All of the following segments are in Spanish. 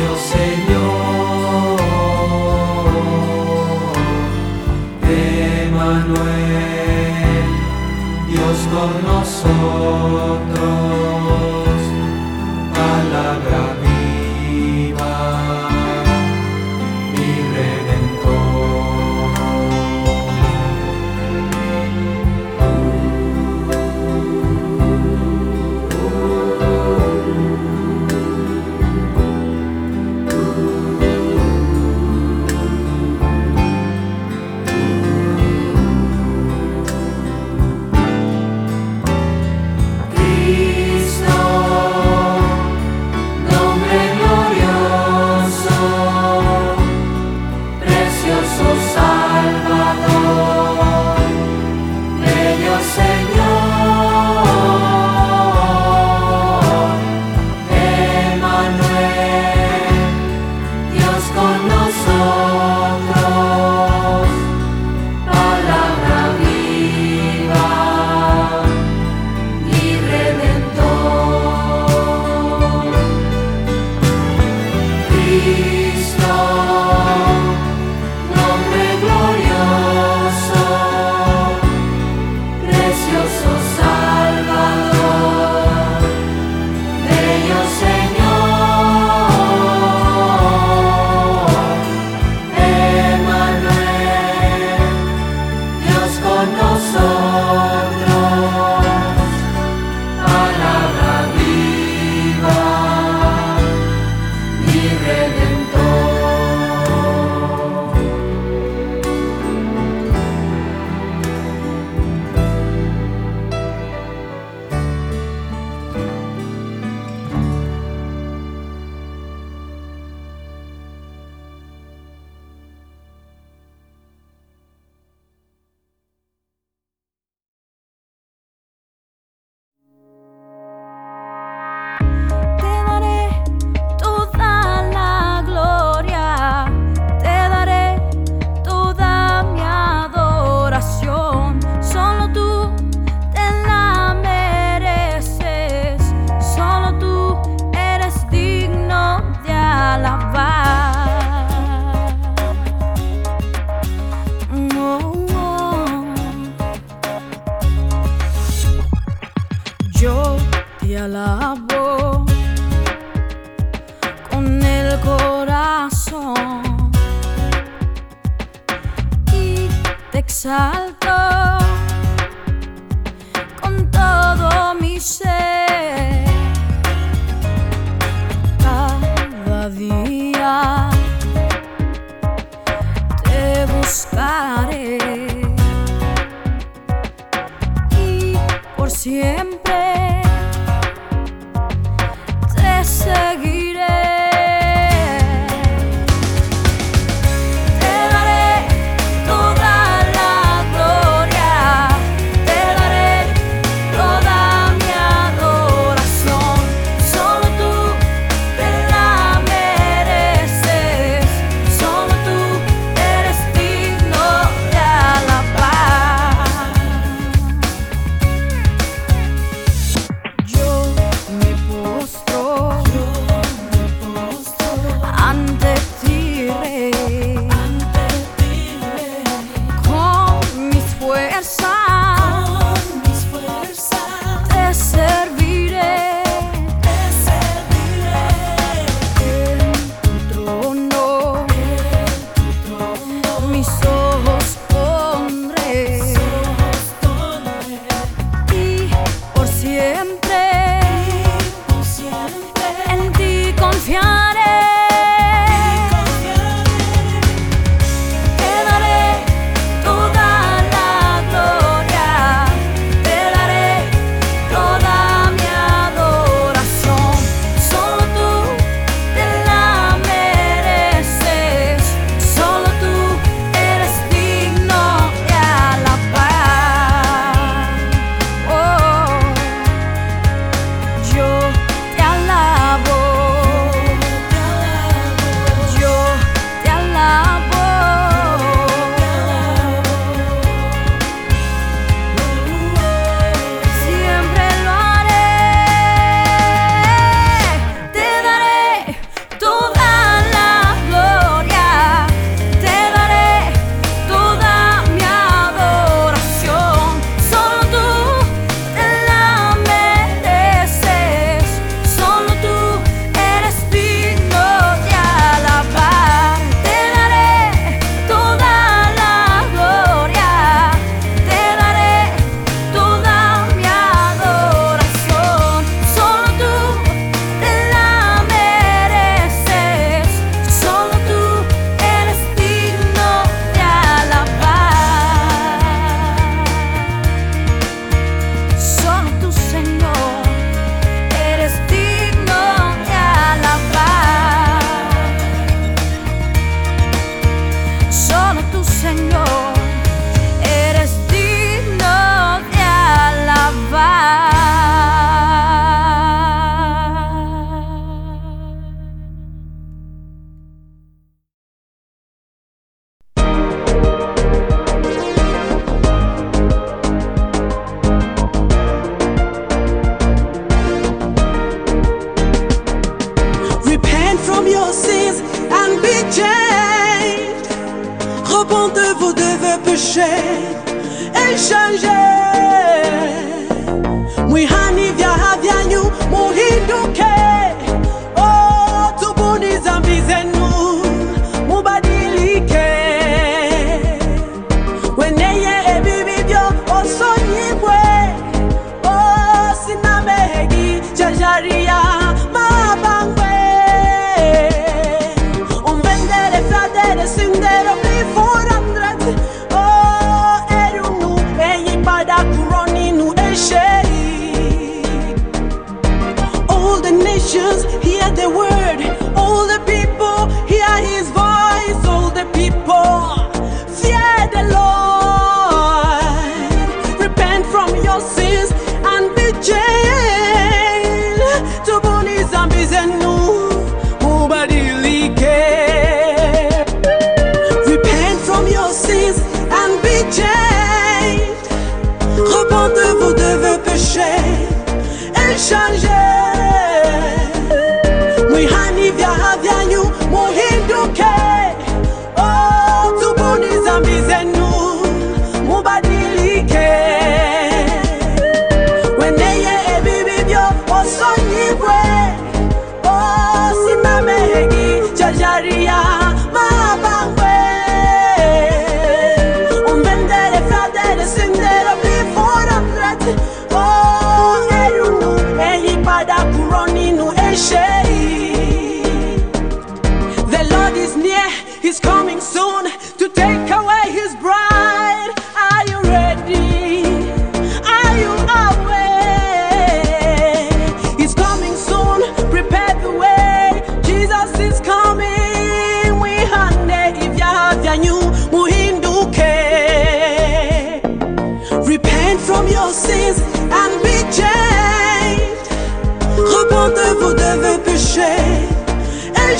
Señor Emanuel, Dios con nosotros.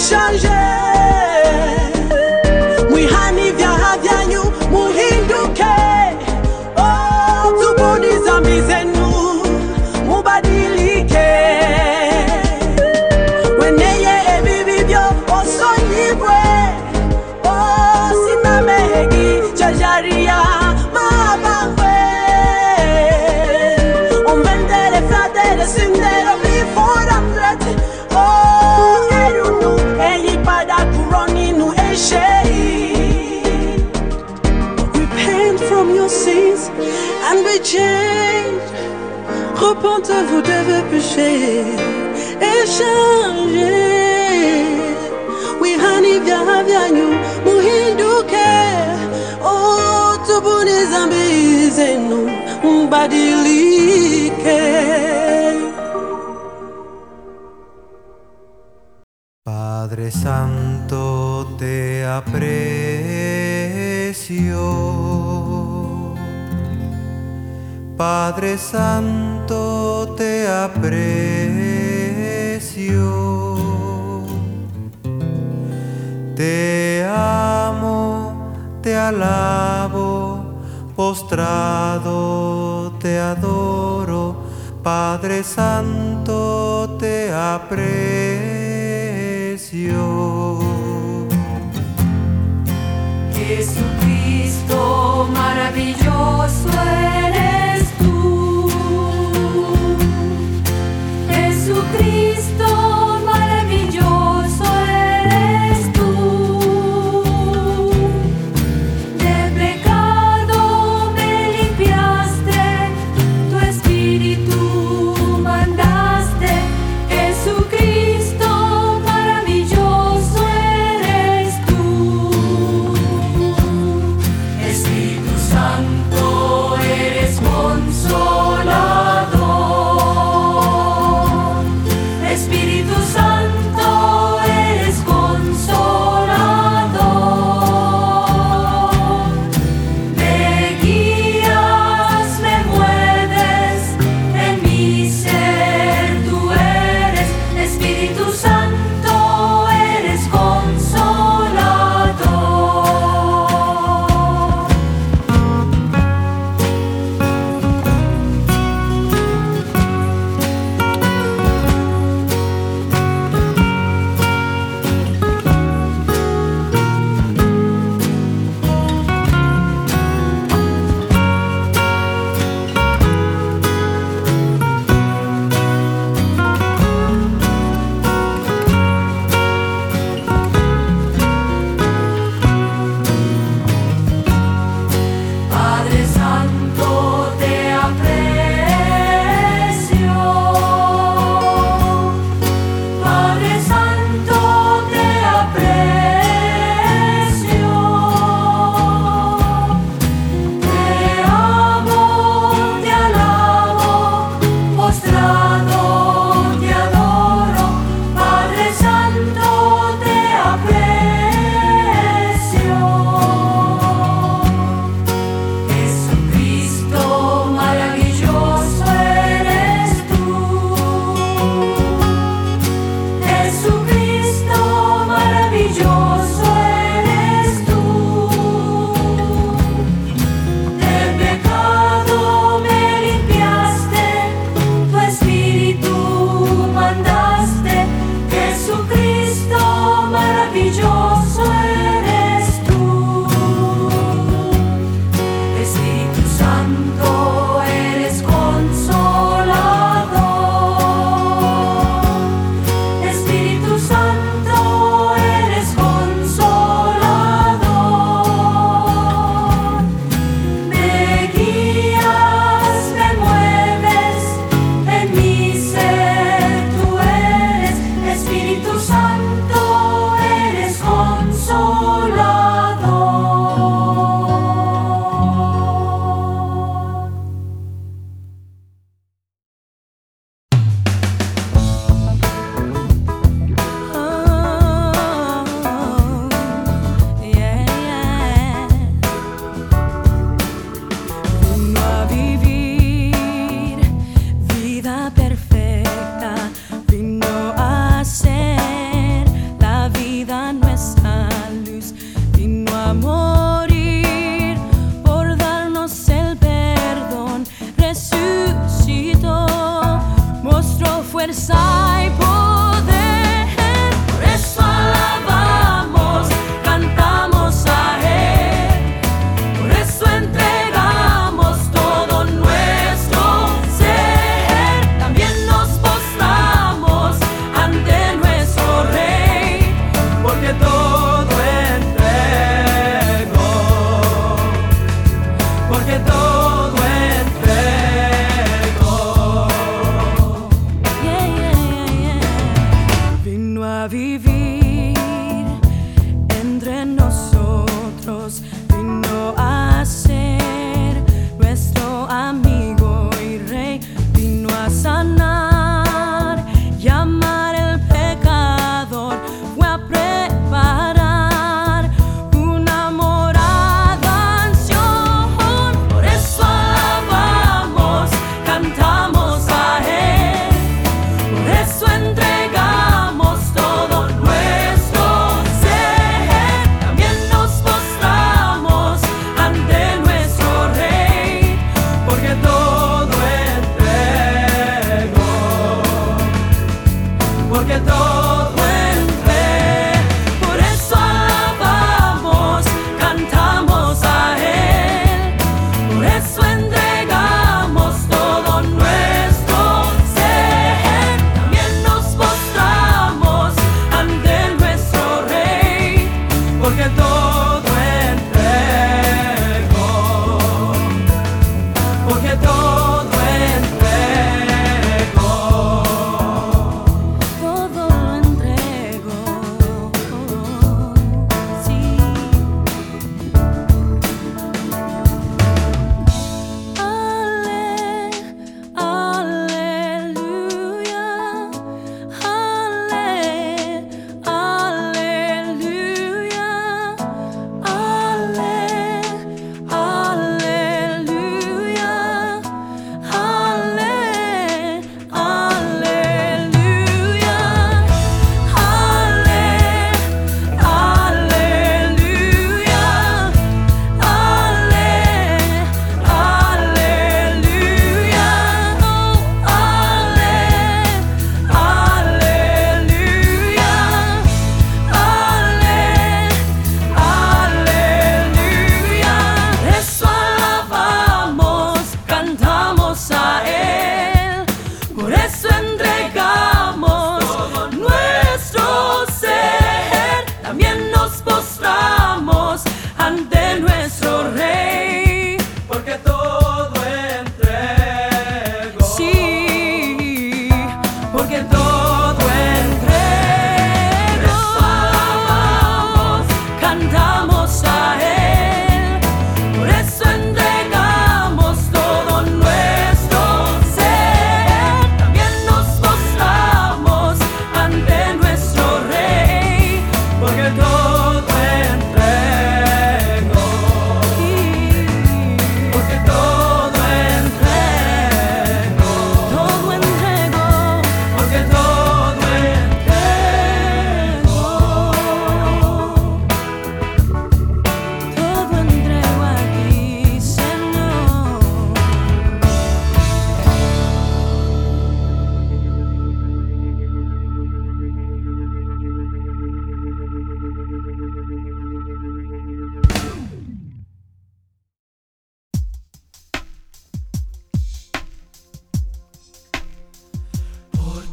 deixa gente. Devez pécher et changer. Wihani vyaha vyanyu muhinduke. Oh, tubuni dhambi zenu mbadilike. Padre Santo, te aprecio. Padre Santo, te aprecio. Te amo, te alabo, postrado te adoro. Padre Santo, te aprecio. Jesucristo,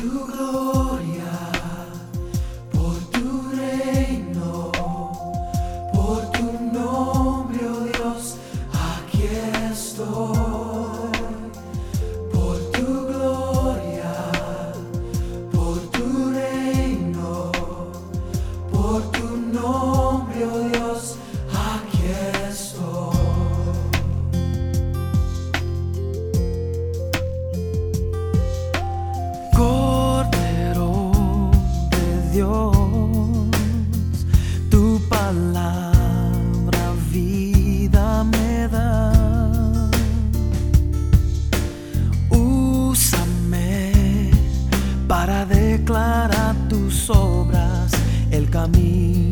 to glory. me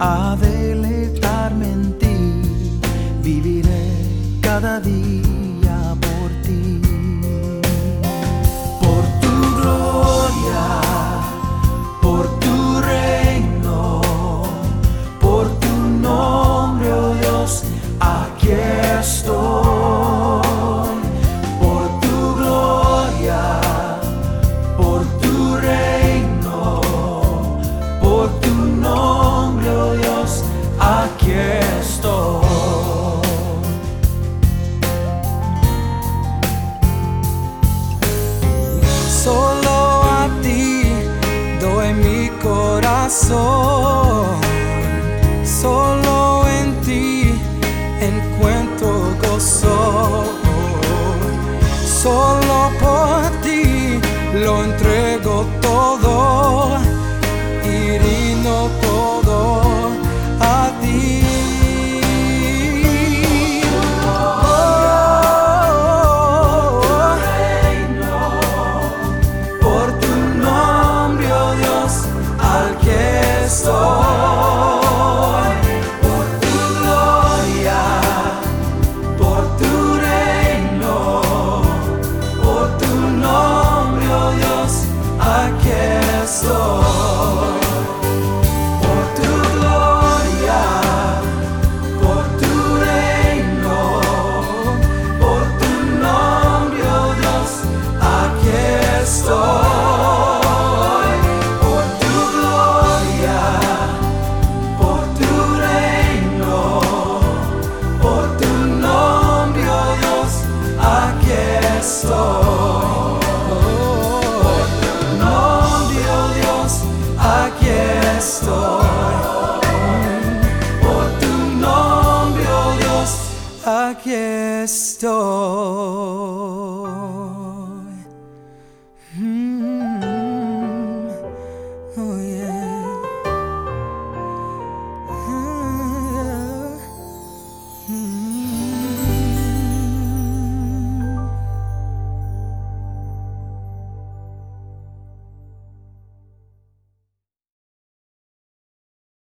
a deleitarme en ti, viviré cada día pero entre